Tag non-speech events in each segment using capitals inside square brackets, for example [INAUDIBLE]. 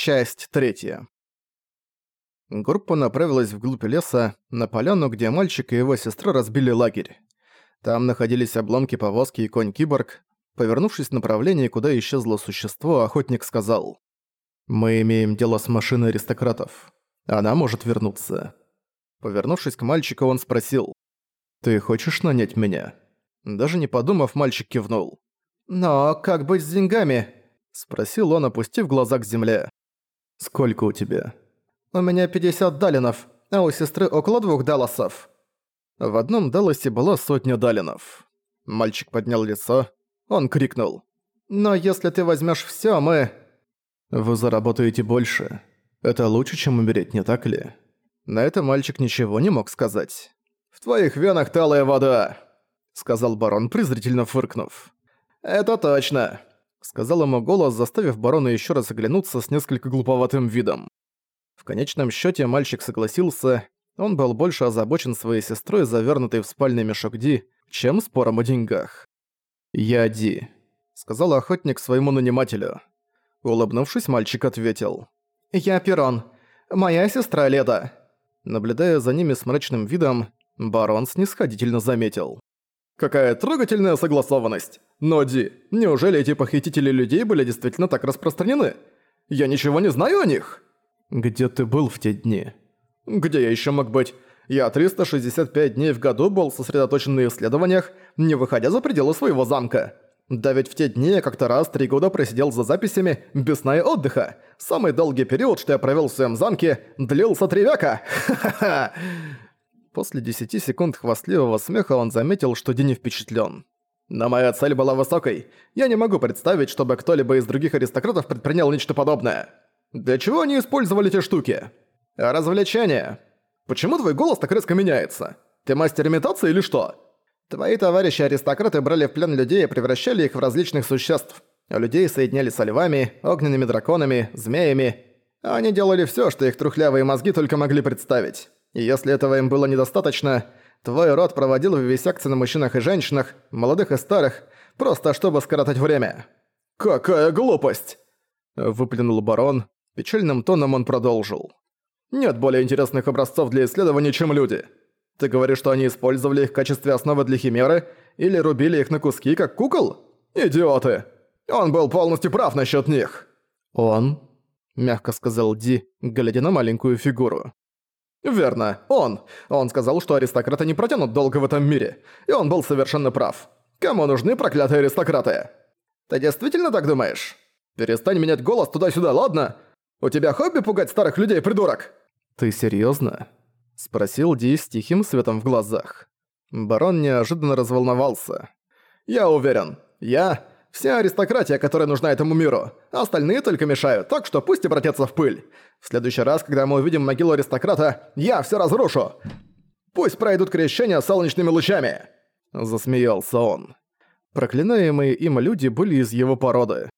Часть третья. Группа направилась вглубь леса, на поляну, где мальчик и его сестра разбили лагерь. Там находились обломки повозки и конь-киборг. Повернувшись в направлении, куда исчезло существо, охотник сказал. «Мы имеем дело с машиной аристократов. Она может вернуться». Повернувшись к мальчику, он спросил. «Ты хочешь нанять меня?» Даже не подумав, мальчик кивнул. «Но как быть с деньгами?» Спросил он, опустив глаза к земле. «Сколько у тебя?» «У меня 50 далинов, а у сестры около двух далласов». В одном Далласе была сотня далинов. Мальчик поднял лицо. Он крикнул. «Но если ты возьмешь все, мы...» «Вы заработаете больше. Это лучше, чем умереть, не так ли?» На это мальчик ничего не мог сказать. «В твоих венах талая вода», — сказал барон, презрительно фыркнув. «Это точно», — сказал ему голос, заставив барона еще раз оглянуться с несколько глуповатым видом. В конечном счете мальчик согласился, он был больше озабочен своей сестрой, завернутой в спальный мешок Ди, чем спором о деньгах. «Я Ди», — сказал охотник своему нанимателю. Улыбнувшись, мальчик ответил. «Я Перон. Моя сестра Леда». Наблюдая за ними с мрачным видом, барон снисходительно заметил. «Какая трогательная согласованность! Но, Ди, неужели эти похитители людей были действительно так распространены? Я ничего не знаю о них!» «Где ты был в те дни?» «Где я еще мог быть? Я 365 дней в году был сосредоточен на исследованиях, не выходя за пределы своего замка. Да ведь в те дни я как-то раз три года просидел за записями без сна и отдыха. Самый долгий период, что я провел в своем замке, длился три века. [LAUGHS] Ха-ха-ха!» После 10 секунд хвастливого смеха он заметил, что Дини впечатлен. «Но моя цель была высокой. Я не могу представить, чтобы кто-либо из других аристократов предпринял нечто подобное. Для чего они использовали эти штуки? Развлечения. Почему твой голос так резко меняется? Ты мастер имитации или что? Твои товарищи-аристократы брали в плен людей и превращали их в различных существ. Людей соединяли со львами, огненными драконами, змеями. Они делали всё, что их трухлявые мозги только могли представить. И если этого им было недостаточно, твой род проводил вивисекции на мужчинах и женщинах, молодых и старых, просто чтобы скоротать время. «Какая глупость!» – выплюнул барон, Печальным тоном он продолжил. «Нет более интересных образцов для исследований, чем люди. Ты говоришь, что они использовали их в качестве основы для химеры или рубили их на куски, как кукол? Идиоты! Он был полностью прав насчет них!» «Он?» – мягко сказал Ди, глядя на маленькую фигуру. «Верно, он. Он сказал, что аристократы не протянут долго в этом мире, и он был совершенно прав. Кому нужны проклятые аристократы? Ты действительно так думаешь? Перестань менять голос туда-сюда, ладно? «У тебя хобби пугать старых людей, придурок?» «Ты серьёзно?» – спросил Ди с тихим светом в глазах. Барон неожиданно разволновался. «Я уверен. Я – вся аристократия, которая нужна этому миру. Остальные только мешают, так что пусть обратятся в пыль. В следующий раз, когда мы увидим могилу аристократа, я всё разрушу. Пусть пройдут крещения солнечными лучами!» Засмеялся он. Проклинаемые им люди были из его породы.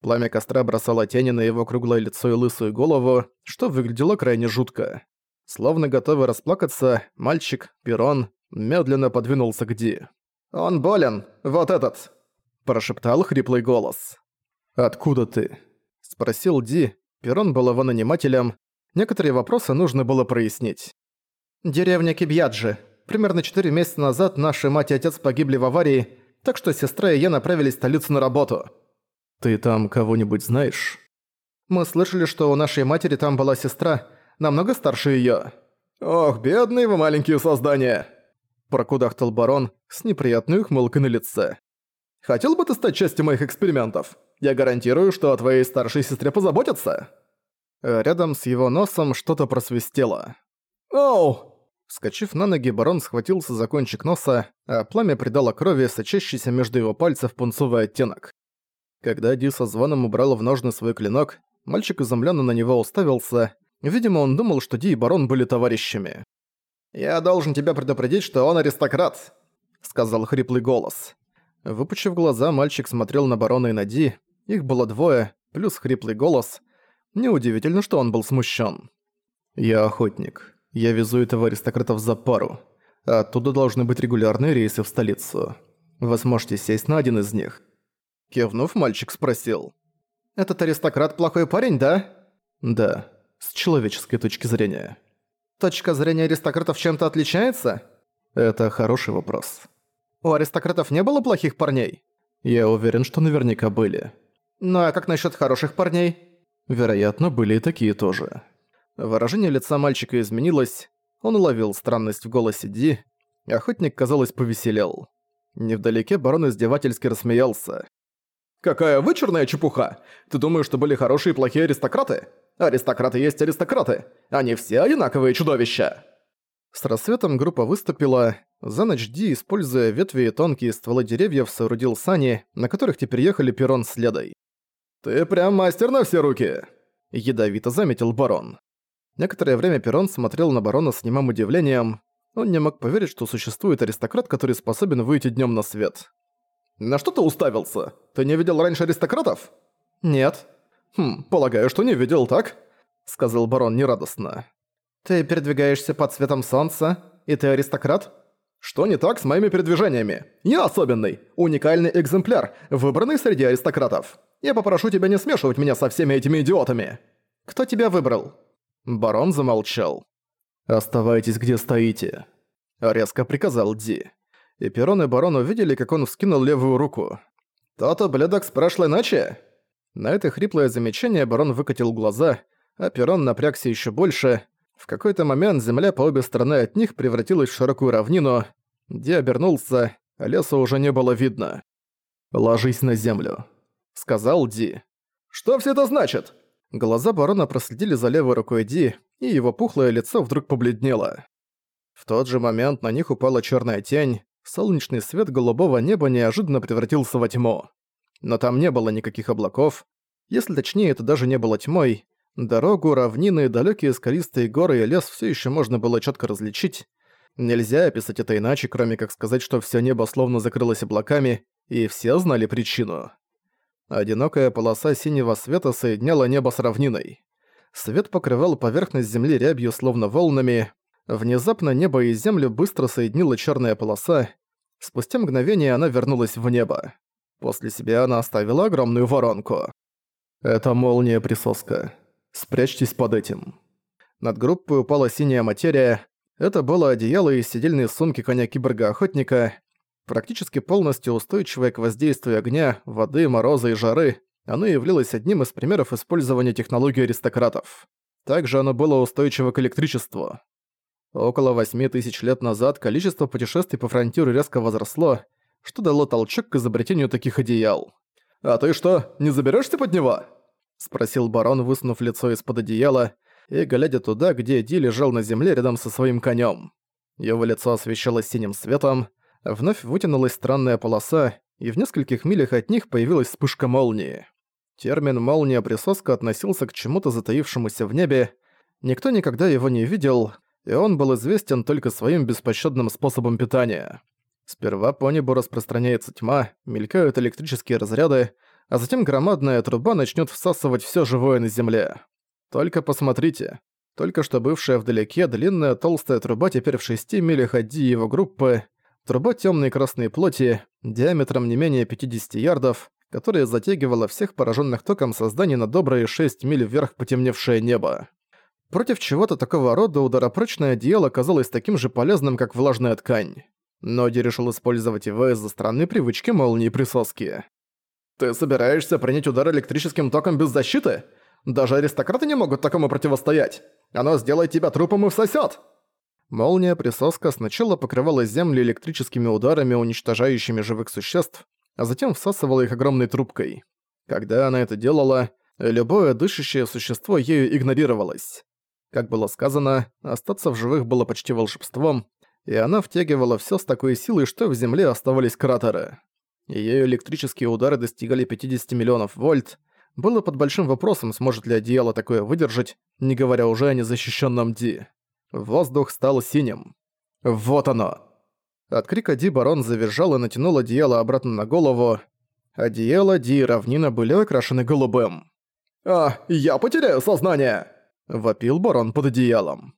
Пламя костра бросало тени на его круглое лицо и лысую голову, что выглядело крайне жутко. Словно готовый расплакаться, мальчик, Перрон, медленно подвинулся к Ди. «Он болен, вот этот!» – прошептал хриплый голос. «Откуда ты?» – спросил Ди. Перрон был его нанимателем. Некоторые вопросы нужно было прояснить. «Деревня Кибьяджи. Примерно четыре месяца назад наши мать и отец погибли в аварии, так что сестра и я направились в столицу на работу. «Ты там кого-нибудь знаешь?» «Мы слышали, что у нашей матери там была сестра, намного старше её». «Ох, бедные вы маленькие создания!» Прокудахтал барон с неприятной ухмылкой на лице. «Хотел бы ты стать частью моих экспериментов? Я гарантирую, что о твоей старшей сестре позаботятся!» Рядом с его носом что-то просвистело. «Оу!» Вскочив на ноги, барон схватился за кончик носа, а пламя придало крови, сочащийся между его пальцев пунцовый оттенок. Когда Ди со звоном убрал в ножны свой клинок, мальчик изумленно на него уставился. Видимо, он думал, что Ди и Барон были товарищами. «Я должен тебя предупредить, что он аристократ», — сказал хриплый голос. Выпучив глаза, мальчик смотрел на Барона и на Ди. Их было двое, плюс хриплый голос. Неудивительно, что он был смущен. «Я охотник. Я везу этого аристократа в Запару. Оттуда должны быть регулярные рейсы в столицу. Вы сможете сесть на один из них. Кивнув, мальчик спросил. «Этот аристократ плохой парень, да?» Да, с человеческой точки зрения. Точка зрения аристократов чем-то отличается? Это хороший вопрос. У аристократов не было плохих парней? Я уверен, что наверняка были. Ну а как насчет хороших парней? Вероятно, были и такие тоже. Выражение лица мальчика изменилось, он уловил странность в голосе Ди, охотник, казалось, повеселел. Невдалеке барон издевательски рассмеялся. «Какая вычурная чепуха! Ты думаешь, что были хорошие и плохие аристократы? Аристократы есть аристократы. Они все одинаковые чудовища!» С рассветом группа выступила. За ночь Ди, используя ветви и тонкие стволы деревьев, соорудил сани, на которых теперь ехали перрон следой. «Ты прям мастер на все руки!» – ядовито заметил барон. Некоторое время Перрон смотрел на барона с немым удивлением. Он не мог поверить, что существует аристократ, который способен выйти днем на свет. «На что ты уставился? Ты не видел раньше аристократов?» «Нет». «Хм, полагаю, что не видел, так?» — сказал барон нерадостно. «Ты передвигаешься под светом солнца, и ты аристократ?» «Что не так с моими передвижениями? Я особенный, уникальный экземпляр, выбранный среди аристократов. Я попрошу тебя не смешивать меня со всеми этими идиотами». «Кто тебя выбрал?» Барон замолчал. «Оставайтесь, где стоите», — резко приказал Ди. И Перрон и Барон увидели, как он вскинул левую руку. «То-то бледок с прошлой ночи?» На это хриплое замечание Барон выкатил глаза, а Перрон напрягся еще больше. В какой-то момент земля по обе стороны от них превратилась в широкую равнину. Ди обернулся, а леса уже не было видно. «Ложись на землю», — сказал Ди. «Что все это значит?» Глаза барона проследили за левой рукой Ди, и его пухлое лицо вдруг побледнело. В тот же момент на них упала черная тень, солнечный свет голубого неба неожиданно превратился во тьму. Но там не было никаких облаков. Если точнее, это даже не было тьмой. Дорогу, равнины, далекие скалистые горы и лес все еще можно было четко различить. Нельзя описать это иначе, кроме как сказать, что все небо словно закрылось облаками, и все знали причину. Одинокая полоса синего света соединяла небо с равниной. Свет покрывал поверхность земли рябью, словно волнами, Внезапно небо и землю быстро соединила черная полоса. Спустя мгновение она вернулась в небо. После себя она оставила огромную воронку. Это молния-присоска. Спрячьтесь под этим. Над группой упала синяя материя. Это было одеяло из сидельной сумки коня-киборга-охотника, практически полностью устойчивое к воздействию огня, воды, мороза и жары. Оно являлось одним из примеров использования технологий аристократов. Также оно было устойчиво к электричеству. Около восьми тысяч лет назад количество путешествий по фронтиру резко возросло, что дало толчок к изобретению таких одеял. «А ты что, не заберешься под него?» — спросил барон, высунув лицо из-под одеяла и глядя туда, где Ди лежал на земле рядом со своим конем. Его лицо освещалось синим светом, вновь вытянулась странная полоса, и в нескольких милях от них появилась вспышка молнии. Термин «молния-присоска» относился к чему-то затаившемуся в небе, никто никогда его не видел, и он был известен только своим беспощадным способом питания. Сперва по небу распространяется тьма, мелькают электрические разряды, а затем громадная труба начнет всасывать все живое на земле. Только посмотрите. Только что бывшая вдалеке длинная толстая труба теперь в шести милях от Ди его группы, труба темной красной плоти, диаметром не менее 50 ярдов, которая затягивала всех пораженных током созданий на добрые 6 миль вверх потемневшее небо. Против чего-то такого рода ударопрочное одеяло казалось таким же полезным, как влажная ткань. Ноди решил использовать его из-за странной привычки молнии присоски. «Ты собираешься принять удар электрическим током без защиты? Даже аристократы не могут такому противостоять! Оно сделает тебя трупом и всосёт!» Молния-присоска сначала покрывала землю электрическими ударами, уничтожающими живых существ, а затем всасывала их огромной трубкой. Когда она это делала, любое дышащее существо ею игнорировалось. Как было сказано, остаться в живых было почти волшебством, и она втягивала все с такой силой, что в земле оставались кратеры. Её электрические удары достигали 50 миллионов вольт. Было под большим вопросом, сможет ли одеяло такое выдержать, не говоря уже о незащищенном Ди. Воздух стал синим. Вот оно! От крика Ди барон завизжал и натянул одеяло обратно на голову. Одеяло Ди и равнина были окрашены голубым. «А, я потеряю сознание!» вопил барон под одеялом.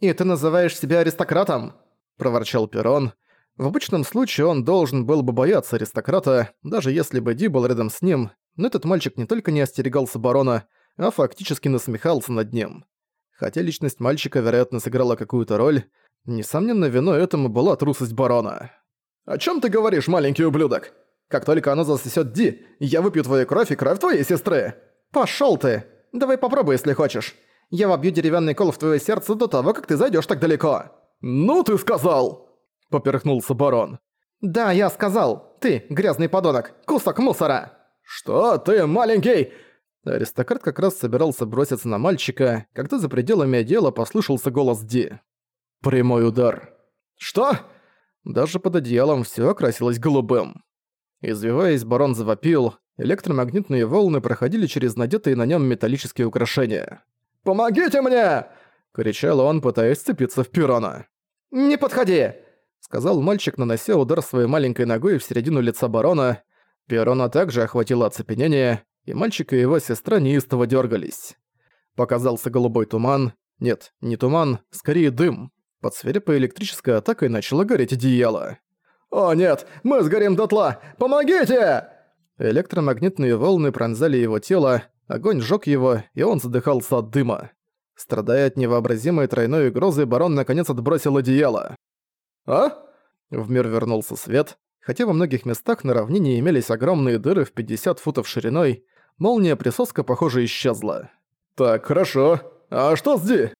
«И ты называешь себя аристократом?» – проворчал Перрон. В обычном случае он должен был бы бояться аристократа, даже если бы Ди был рядом с ним, но этот мальчик не только не остерегался барона, а фактически насмехался над ним. Хотя личность мальчика, вероятно, сыграла какую-то роль, несомненно, виной этому была трусость барона. «О чем ты говоришь, маленький ублюдок? Как только она засосет Ди, я выпью твою кровь и кровь твоей сестры. Пошел ты! Давай попробуй, если хочешь. Я вобью деревянный кол в твое сердце до того, как ты зайдешь так далеко». «Ну ты сказал!» — поперхнулся барон. «Да, я сказал. Ты, грязный подонок, кусок мусора!» «Что ты, маленький?» Аристократ как раз собирался броситься на мальчика, когда за пределами отдела послышался голос Ди. Прямой удар. «Что?» Даже под одеялом все окрасилось голубым. Извиваясь, барон завопил, электромагнитные волны проходили через надетые на нем металлические украшения. «Помогите мне!» — кричал он, пытаясь сцепиться в пирона. «Не подходи!» — сказал мальчик, нанося удар своей маленькой ногой в середину лица барона. Пирона также охватило оцепенение, и мальчик и его сестра неистово дергались. Показался голубой туман. Нет, не туман, скорее дым. Под свирепой электрической атакой начало гореть одеяло. «О нет, мы сгорим дотла! Помогите!» Электромагнитные волны пронзали его тело, огонь сжёг его, и он задыхался от дыма. Страдая от невообразимой тройной угрозы, барон наконец отбросил одеяло. «А?» В мир вернулся свет, хотя во многих местах на равнине имелись огромные дыры в 50 футов шириной, молния-присоска, похоже, исчезла. «Так, хорошо. А что с Ди?»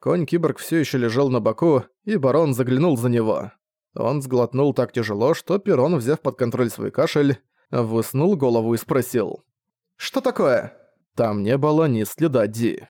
Конь-киборг все еще лежал на боку, и барон заглянул за него. Он сглотнул так тяжело, что Перрон, взяв под контроль свой кашель, высунул голову и спросил. «Что такое?» Там не было ни следа Ди.